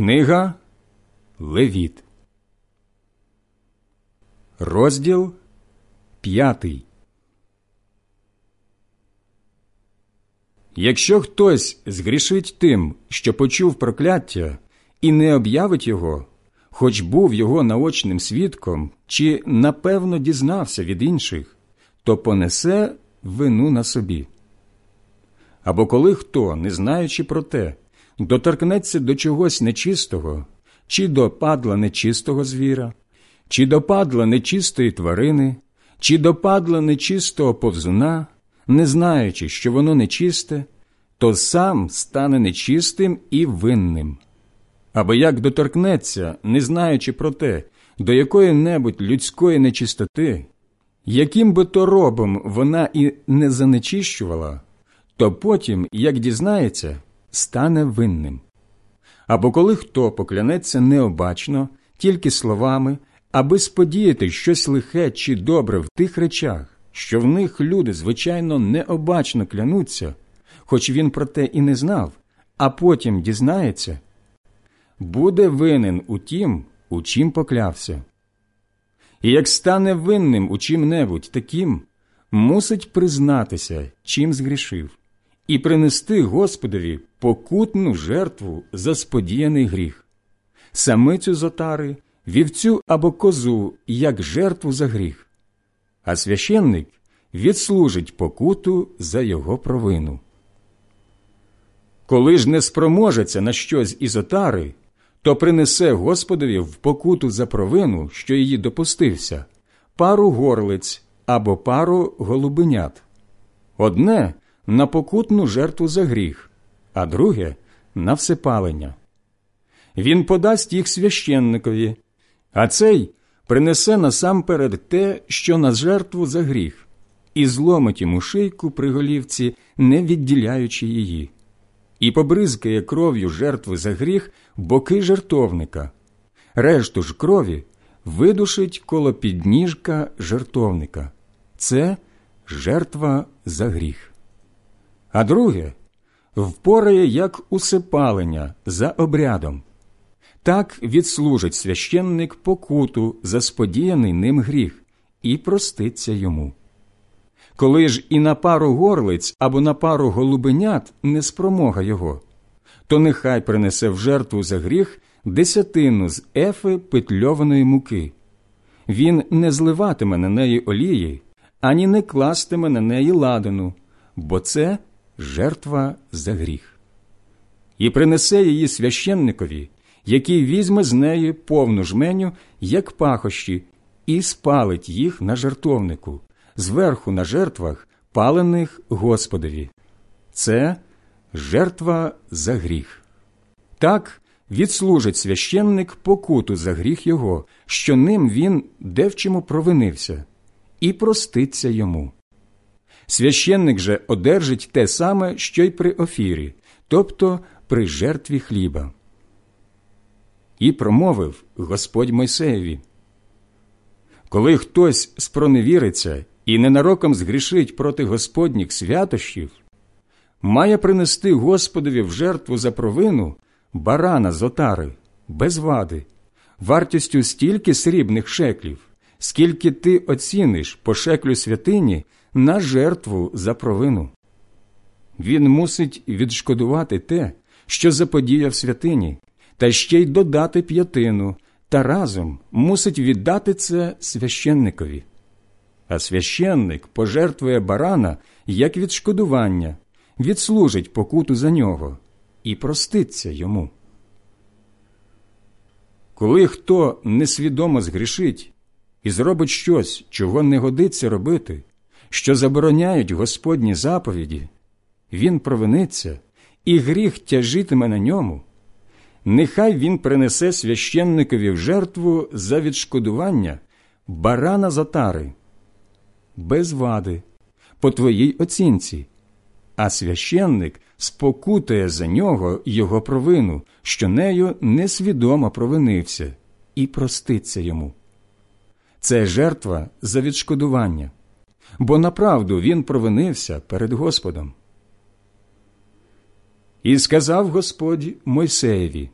Книга Левіт, розділ п'ятий. Якщо хтось згрішить тим, що почув прокляття, і не об'явить його, хоч був його наочним свідком, чи напевно дізнався від інших, то понесе вину на собі. Або коли хто, не знаючи про те, доторкнеться до чогось нечистого, чи до падла нечистого звіра, чи до падла нечистої тварини, чи до падла нечистого повзуна, не знаючи, що воно нечисте, то сам стане нечистим і винним. Або як доторкнеться, не знаючи про те, до якої небудь людської нечистоти, яким би то робом вона і не занечищувала, то потім, як дізнається, стане винним. Або коли хто поклянеться необачно, тільки словами, аби сподіяти щось лихе чи добре в тих речах, що в них люди, звичайно, необачно клянуться, хоч він про те і не знав, а потім дізнається, буде винен у тім, у чим поклявся. І як стане винним у чим-небудь таким, мусить признатися, чим згрішив і принести Господові покутну жертву за сподіяний гріх, самицю з отари, вівцю або козу як жертву за гріх, а священник відслужить покуту за його провину. Коли ж не спроможеться на щось із отари, то принесе Господові в покуту за провину, що її допустився, пару горлиць або пару голубенят. Одне на покутну жертву за гріх, а друге на всепалення. Він подасть їх священникові, а цей принесе насамперед те, що на жертву за гріх, і зломить йому шийку при голівці, не відділяючи її, і побризкає кров'ю жертви за гріх боки жертовника, решту ж крові видушить коло підніжка жертовника. Це жертва за гріх а друге впорає як усипалення за обрядом. Так відслужить священник покуту за сподіяний ним гріх і проститься йому. Коли ж і на пару горлиць або на пару голубенят не спромога його, то нехай принесе в жертву за гріх десятину з ефи петльованої муки. Він не зливатиме на неї олії, ані не кластиме на неї ладану, бо це жертва за гріх, і принесе її священникові, який візьме з неї повну жменю, як пахощі, і спалить їх на жертовнику, зверху на жертвах, палених Господові. Це жертва за гріх. Так відслужить священник покуту за гріх його, що ним він де в чому провинився, і проститься йому. Священник же одержить те саме, що й при офірі, тобто при жертві хліба. І промовив Господь Мойсеєві Коли хтось спроневіриться і ненароком згрішить проти Господніх святощів, має принести Господові в жертву за провину барана з отари, без вади, вартістю стільки срібних шеклів, скільки ти оціниш по шеклю святині на жертву за провину. Він мусить відшкодувати те, що заподіяв святині, та ще й додати п'ятину, та разом мусить віддати це священникові. А священник пожертвує барана як відшкодування, відслужить покуту за нього і проститься йому. Коли хто несвідомо згрішить і зробить щось, чого не годиться робити, що забороняють Господні заповіді, він провиниться, і гріх тяжитиме на ньому, нехай він принесе священникові в жертву за відшкодування барана затари, без вади, по твоїй оцінці, а священник спокутує за нього його провину, що нею несвідомо провинився, і проститься йому. Це жертва за відшкодування бо направду він провинився перед Господом. І сказав Господь Мойсеєві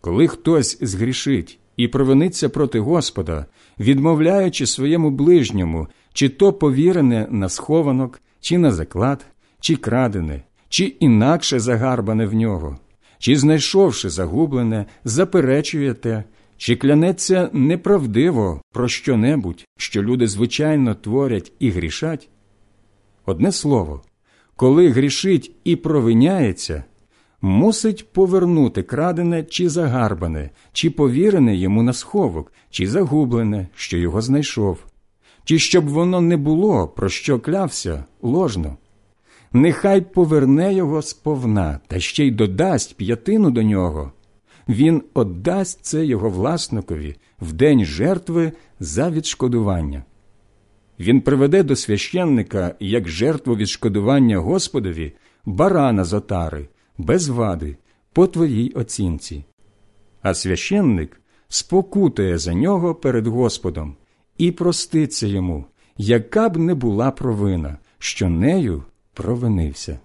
Коли хтось згрішить і провиниться проти Господа, відмовляючи своєму ближньому, чи то повірене на схованок, чи на заклад, чи крадене, чи інакше загарбане в нього, чи, знайшовши загублене, заперечуєте, чи клянеться неправдиво про що-небудь, що люди звичайно творять і грішать? Одне слово, коли грішить і провиняється, мусить повернути крадене чи загарбане, чи повірене йому на сховок, чи загублене, що його знайшов, чи щоб воно не було, про що клявся, ложно. Нехай поверне його сповна та ще й додасть п'ятину до нього. Він отдасть це його власникові в день жертви за відшкодування. Він приведе до священника як жертву відшкодування Господові барана з отари, без вади, по твоїй оцінці. А священник спокутує за нього перед Господом і проститься йому, яка б не була провина, що нею провинився.